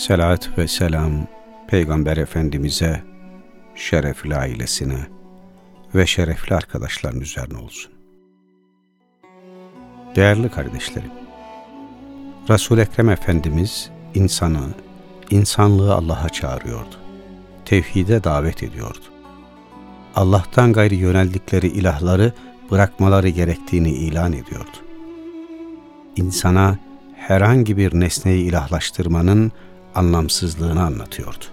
Selat ve selam Peygamber Efendimiz'e, şerefli ailesine ve şerefli arkadaşların üzerine olsun. Değerli kardeşlerim, resul Ekrem Efendimiz insanı, insanlığı Allah'a çağırıyordu. Tevhide davet ediyordu. Allah'tan gayri yöneldikleri ilahları bırakmaları gerektiğini ilan ediyordu. İnsana herhangi bir nesneyi ilahlaştırmanın anlamsızlığını anlatıyordu.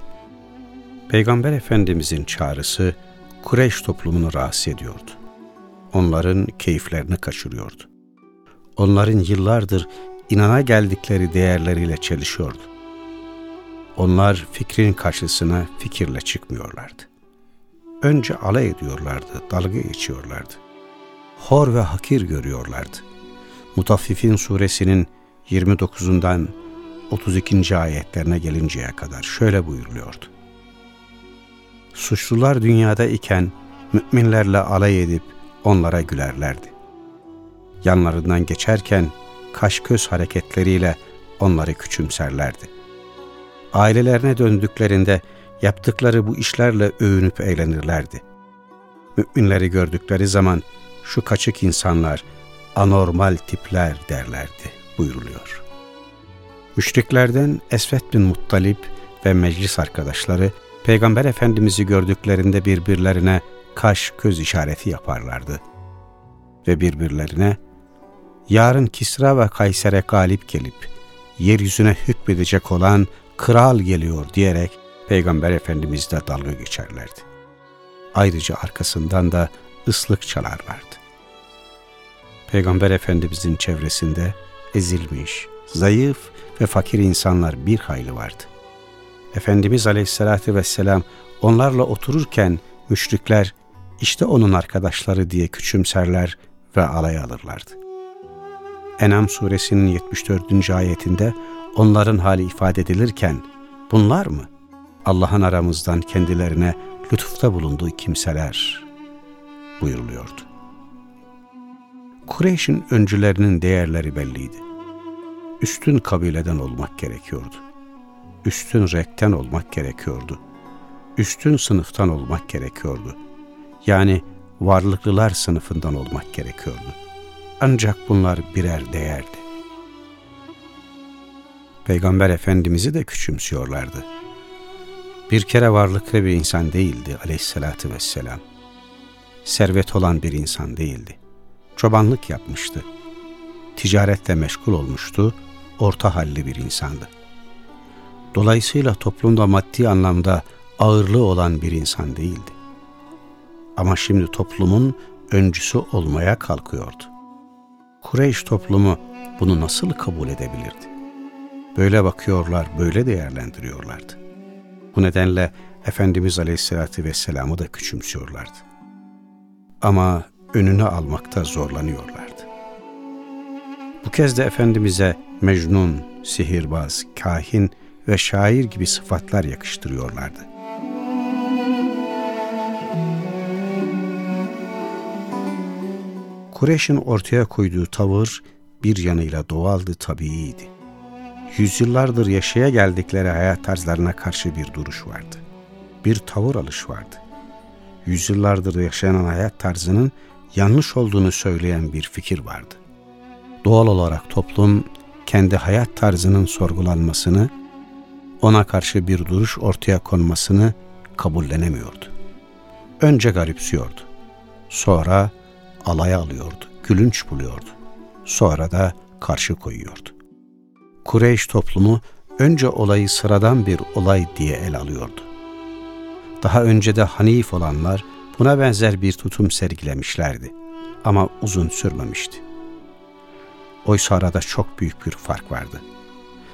Peygamber Efendimizin çağrısı Kureyş toplumunu rahatsız ediyordu. Onların keyiflerini kaçırıyordu. Onların yıllardır inana geldikleri değerleriyle çelişiyordu. Onlar fikrin karşısına fikirle çıkmıyorlardı. Önce alay ediyorlardı, dalga geçiyorlardı. Hor ve hakir görüyorlardı. Mutaffifin suresinin 29'undan 32. ayetlerine gelinceye kadar şöyle buyuruluyordu. Suçlular dünyada iken müminlerle alay edip onlara gülerlerdi. Yanlarından geçerken kaş göz hareketleriyle onları küçümserlerdi. Ailelerine döndüklerinde yaptıkları bu işlerle övünüp eğlenirlerdi. Müminleri gördükleri zaman şu kaçık insanlar, anormal tipler derlerdi buyuruluyor. Müşriklerden Esvet bin Muttalip ve meclis arkadaşları Peygamber Efendimiz'i gördüklerinde birbirlerine kaş göz işareti yaparlardı. Ve birbirlerine yarın Kisra ve Kayser'e galip gelip yeryüzüne hükmedecek olan kral geliyor diyerek Peygamber Efendimiz'de dalga geçerlerdi. Ayrıca arkasından da ıslık çalarlardı. Peygamber Efendimiz'in çevresinde ezilmiş, zayıf ve fakir insanlar bir hayli vardı. Efendimiz Aleyhisselatü Vesselam onlarla otururken müşrikler işte onun arkadaşları diye küçümserler ve alay alırlardı. Enam suresinin 74. ayetinde onların hali ifade edilirken bunlar mı? Allah'ın aramızdan kendilerine lütufta bulunduğu kimseler buyuruluyordu. Kureyş'in öncülerinin değerleri belliydi. Üstün kabileden olmak gerekiyordu. Üstün renkten olmak gerekiyordu. Üstün sınıftan olmak gerekiyordu. Yani varlıklılar sınıfından olmak gerekiyordu. Ancak bunlar birer değerdi. Peygamber Efendimiz'i de küçümsüyorlardı. Bir kere varlıklı bir insan değildi aleyhissalatü vesselam. Servet olan bir insan değildi. Çobanlık yapmıştı. Ticaretle meşgul olmuştu, orta halli bir insandı. Dolayısıyla toplumda maddi anlamda ağırlığı olan bir insan değildi. Ama şimdi toplumun öncüsü olmaya kalkıyordu. Kureyş toplumu bunu nasıl kabul edebilirdi? Böyle bakıyorlar, böyle değerlendiriyorlardı. Bu nedenle Efendimiz Aleyhisselatü Vesselam'ı da küçümsüyorlardı. Ama önüne almakta zorlanıyorlardı. Kez de Efendimiz'e mecnun, sihirbaz, kahin ve şair gibi sıfatlar yakıştırıyorlardı. Kureyş'in ortaya koyduğu tavır bir yanıyla doğaldı, tabiiydi. Yüzyıllardır yaşaya geldikleri hayat tarzlarına karşı bir duruş vardı. Bir tavır alış vardı. Yüzyıllardır yaşanan hayat tarzının yanlış olduğunu söyleyen bir fikir vardı. Doğal olarak toplum kendi hayat tarzının sorgulanmasını, ona karşı bir duruş ortaya konmasını kabullenemiyordu. Önce garipsiyordu. Sonra alaya alıyordu, gülünç buluyordu. Sonra da karşı koyuyordu. Kureyş toplumu önce olayı sıradan bir olay diye el alıyordu. Daha önce de Hanif olanlar buna benzer bir tutum sergilemişlerdi. Ama uzun sürmemişti. Oysa arada çok büyük bir fark vardı.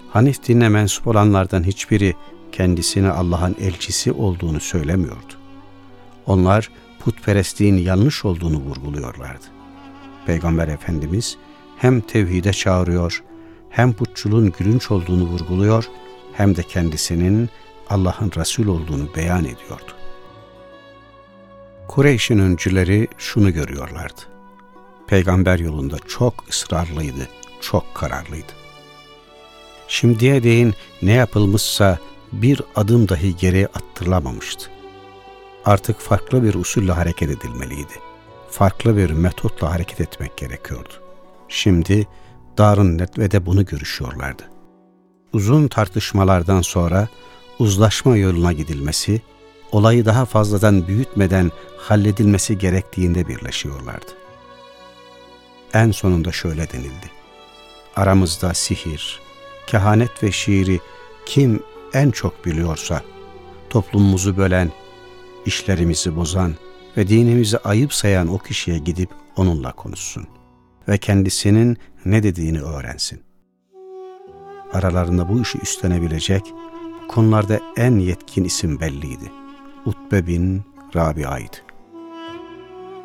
Hanif dinine mensup olanlardan hiçbiri kendisine Allah'ın elçisi olduğunu söylemiyordu. Onlar putperestliğin yanlış olduğunu vurguluyorlardı. Peygamber Efendimiz hem tevhide çağırıyor, hem putçuluğun gülünç olduğunu vurguluyor, hem de kendisinin Allah'ın Resul olduğunu beyan ediyordu. Kureyş'in öncüleri şunu görüyorlardı. Peygamber yolunda çok ısrarlıydı, çok kararlıydı. Şimdiye değin ne yapılmışsa bir adım dahi geriye attırılamamıştı. Artık farklı bir usulle hareket edilmeliydi. Farklı bir metotla hareket etmek gerekiyordu. Şimdi Darun Netve'de bunu görüşüyorlardı. Uzun tartışmalardan sonra uzlaşma yoluna gidilmesi, olayı daha fazladan büyütmeden halledilmesi gerektiğinde birleşiyorlardı. En sonunda şöyle denildi. Aramızda sihir, kehanet ve şiiri kim en çok biliyorsa, toplumumuzu bölen, işlerimizi bozan ve dinimizi ayıp sayan o kişiye gidip onunla konuşsun ve kendisinin ne dediğini öğrensin. Aralarında bu işi üstlenebilecek, konularda en yetkin isim belliydi. Utbe bin Rabia'ydı.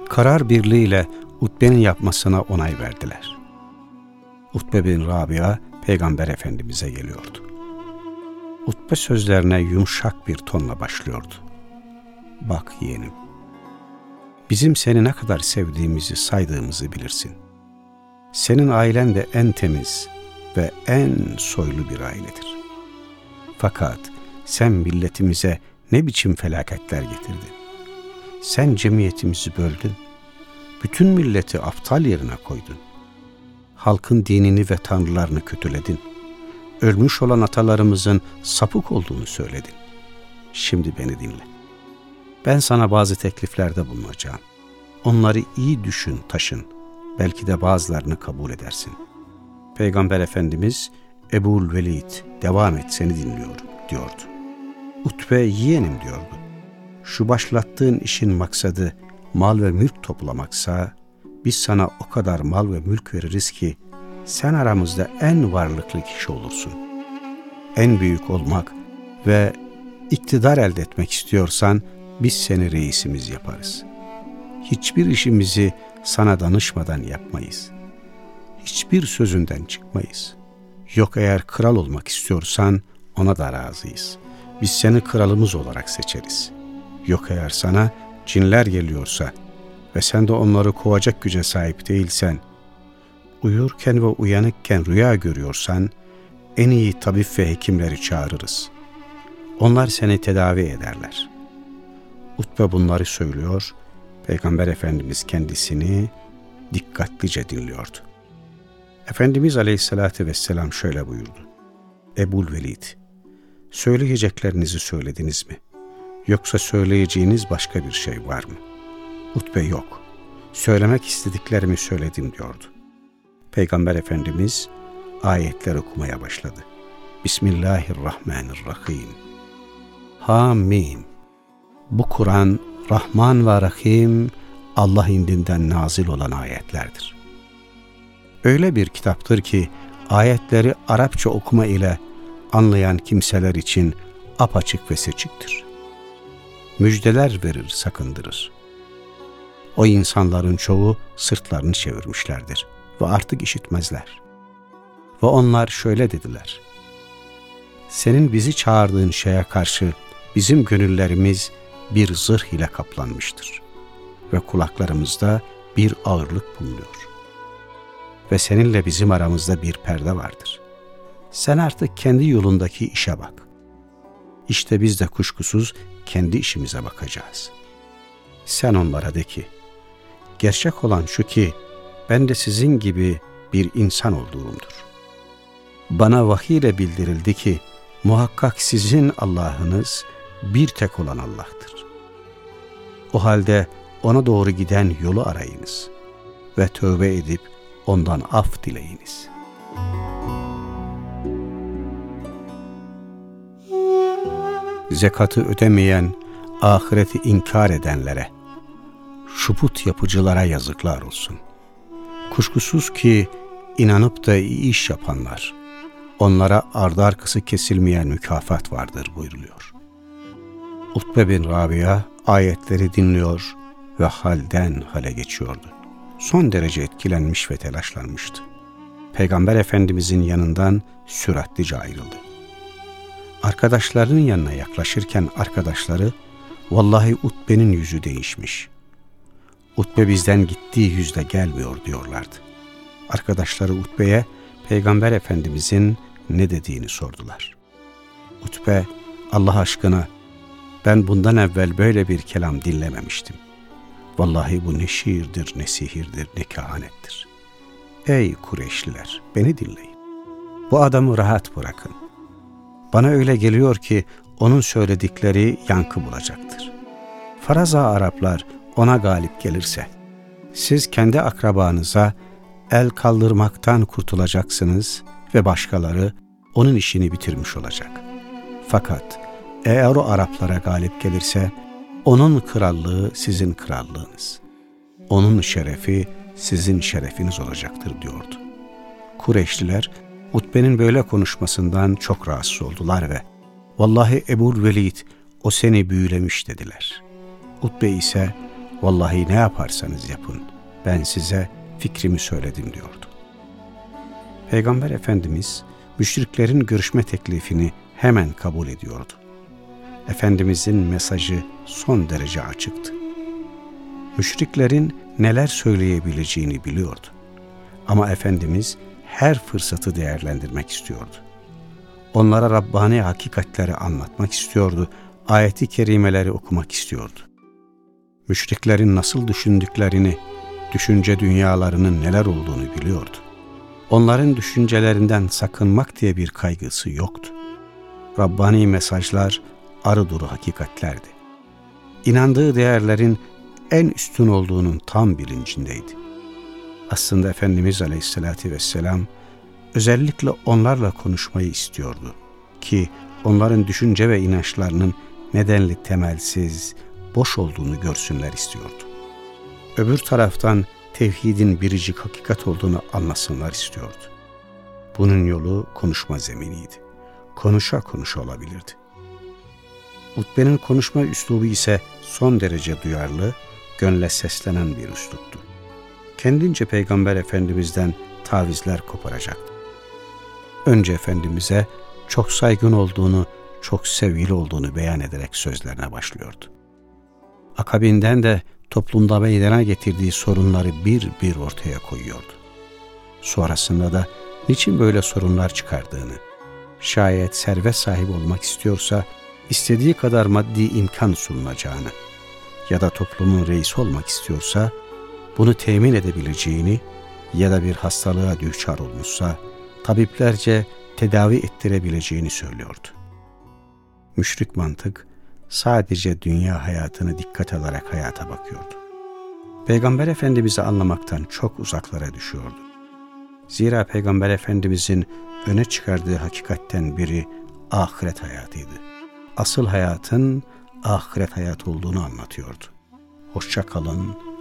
Karar birliğiyle Utbe'nin yapmasına onay verdiler. Utbe bin Rabia Peygamber Efendimiz'e geliyordu. Utbe sözlerine yumuşak bir tonla başlıyordu. Bak yeğenim, bizim seni ne kadar sevdiğimizi, saydığımızı bilirsin. Senin ailen de en temiz ve en soylu bir ailedir. Fakat sen milletimize ne biçim felaketler getirdin. Sen cemiyetimizi böldün. Bütün milleti aptal yerine koydun. Halkın dinini ve tanrılarını kötüledin. Ölmüş olan atalarımızın sapık olduğunu söyledin. Şimdi beni dinle. Ben sana bazı tekliflerde bulunacağım. Onları iyi düşün, taşın. Belki de bazılarını kabul edersin. Peygamber Efendimiz Ebul Velid devam et seni dinliyorum diyordu. Utbe yeğenim diyordu. Şu başlattığın işin maksadı mal ve mülk toplamaksa biz sana o kadar mal ve mülk veririz ki sen aramızda en varlıklı kişi olursun. En büyük olmak ve iktidar elde etmek istiyorsan biz seni reisimiz yaparız. Hiçbir işimizi sana danışmadan yapmayız. Hiçbir sözünden çıkmayız. Yok eğer kral olmak istiyorsan ona da razıyız. Biz seni kralımız olarak seçeriz. Yok eğer sana cinler geliyorsa ve sen de onları kovacak güce sahip değilsen, uyurken ve uyanıkken rüya görüyorsan, en iyi tabip ve hekimleri çağırırız. Onlar seni tedavi ederler. Utbe bunları söylüyor, Peygamber Efendimiz kendisini dikkatlice dinliyordu. Efendimiz Aleyhisselatü Vesselam şöyle buyurdu. Ebul Velid, söyleyeceklerinizi söylediniz mi? Yoksa söyleyeceğiniz başka bir şey var mı? Utbe yok. Söylemek istediklerimi söyledim diyordu. Peygamber Efendimiz ayetler okumaya başladı. Bismillahirrahmanirrahim. Hamim. Bu Kur'an Rahman ve Rahim Allah indinden nazil olan ayetlerdir. Öyle bir kitaptır ki ayetleri Arapça okuma ile anlayan kimseler için apaçık ve seçiktir. Müjdeler verir, sakındırır. O insanların çoğu sırtlarını çevirmişlerdir ve artık işitmezler. Ve onlar şöyle dediler. Senin bizi çağırdığın şeye karşı bizim gönüllerimiz bir zırh ile kaplanmıştır ve kulaklarımızda bir ağırlık bulunuyor. Ve seninle bizim aramızda bir perde vardır. Sen artık kendi yolundaki işe bak. İşte biz de kuşkusuz kendi işimize bakacağız. Sen onlara de ki, gerçek olan şu ki ben de sizin gibi bir insan olduğumdur. Bana vahiy ile bildirildi ki muhakkak sizin Allah'ınız bir tek olan Allah'tır. O halde ona doğru giden yolu arayınız ve tövbe edip ondan af dileyiniz. Zekatı ödemeyen, ahireti inkar edenlere, şuput yapıcılara yazıklar olsun. Kuşkusuz ki inanıp da iyi iş yapanlar, onlara ardı arkası kesilmeyen mükafat vardır buyruluyor. Utbe bin Rabia ayetleri dinliyor ve halden hale geçiyordu. Son derece etkilenmiş ve telaşlanmıştı. Peygamber Efendimizin yanından süratlice ayrıldı. Arkadaşlarının yanına yaklaşırken arkadaşları, vallahi Utbe'nin yüzü değişmiş. Utbe bizden gittiği yüzde gelmiyor diyorlardı. Arkadaşları Utbe'ye Peygamber Efendimizin ne dediğini sordular. Utbe, Allah aşkına ben bundan evvel böyle bir kelam dinlememiştim. Vallahi bu ne şiirdir, ne sihirdir, ne kehanettir. Ey Kureyşliler, beni dinleyin. Bu adamı rahat bırakın. Bana öyle geliyor ki onun söyledikleri yankı bulacaktır. Faraza Araplar ona galip gelirse, siz kendi akrabanıza el kaldırmaktan kurtulacaksınız ve başkaları onun işini bitirmiş olacak. Fakat eğer o Araplara galip gelirse, onun krallığı sizin krallığınız. Onun şerefi sizin şerefiniz olacaktır diyordu. Kureyşliler Utbe'nin böyle konuşmasından çok rahatsız oldular ve Vallahi Ebu Velid o seni büyülemiş dediler. Utbe ise vallahi ne yaparsanız yapın ben size fikrimi söyledim diyordu. Peygamber Efendimiz müşriklerin görüşme teklifini hemen kabul ediyordu. Efendimizin mesajı son derece açıktı. Müşriklerin neler söyleyebileceğini biliyordu. Ama Efendimiz her fırsatı değerlendirmek istiyordu. Onlara Rabbani hakikatleri anlatmak istiyordu, ayeti kerimeleri okumak istiyordu. Müşriklerin nasıl düşündüklerini, düşünce dünyalarının neler olduğunu biliyordu. Onların düşüncelerinden sakınmak diye bir kaygısı yoktu. Rabbani mesajlar arı duru hakikatlerdi. İnandığı değerlerin en üstün olduğunun tam bilincindeydi. Aslında Efendimiz Aleyhisselatü Vesselam özellikle onlarla konuşmayı istiyordu ki onların düşünce ve inançlarının nedenli temelsiz, boş olduğunu görsünler istiyordu. Öbür taraftan tevhidin biricik hakikat olduğunu anlasınlar istiyordu. Bunun yolu konuşma zeminiydi. Konuşa konuşa olabilirdi. Utbe'nin konuşma üslubu ise son derece duyarlı, gönle seslenen bir üsluptu. Kendince Peygamber Efendimiz'den tavizler koparacaktı. Önce Efendimiz'e çok saygın olduğunu, çok sevgili olduğunu beyan ederek sözlerine başlıyordu. Akabinden de toplumda meydana getirdiği sorunları bir bir ortaya koyuyordu. Sonrasında da niçin böyle sorunlar çıkardığını, şayet servet sahibi olmak istiyorsa istediği kadar maddi imkan sunulacağını ya da toplumun reisi olmak istiyorsa bunu temin edebileceğini ya da bir hastalığa düçar olmuşsa tabiplerce tedavi ettirebileceğini söylüyordu. Müşrik mantık sadece dünya hayatını dikkat alarak hayata bakıyordu. Peygamber Efendimiz'i anlamaktan çok uzaklara düşüyordu. Zira Peygamber Efendimizin öne çıkardığı hakikatten biri ahiret hayatıydı. Asıl hayatın ahiret hayatı olduğunu anlatıyordu. Hoşça kalın,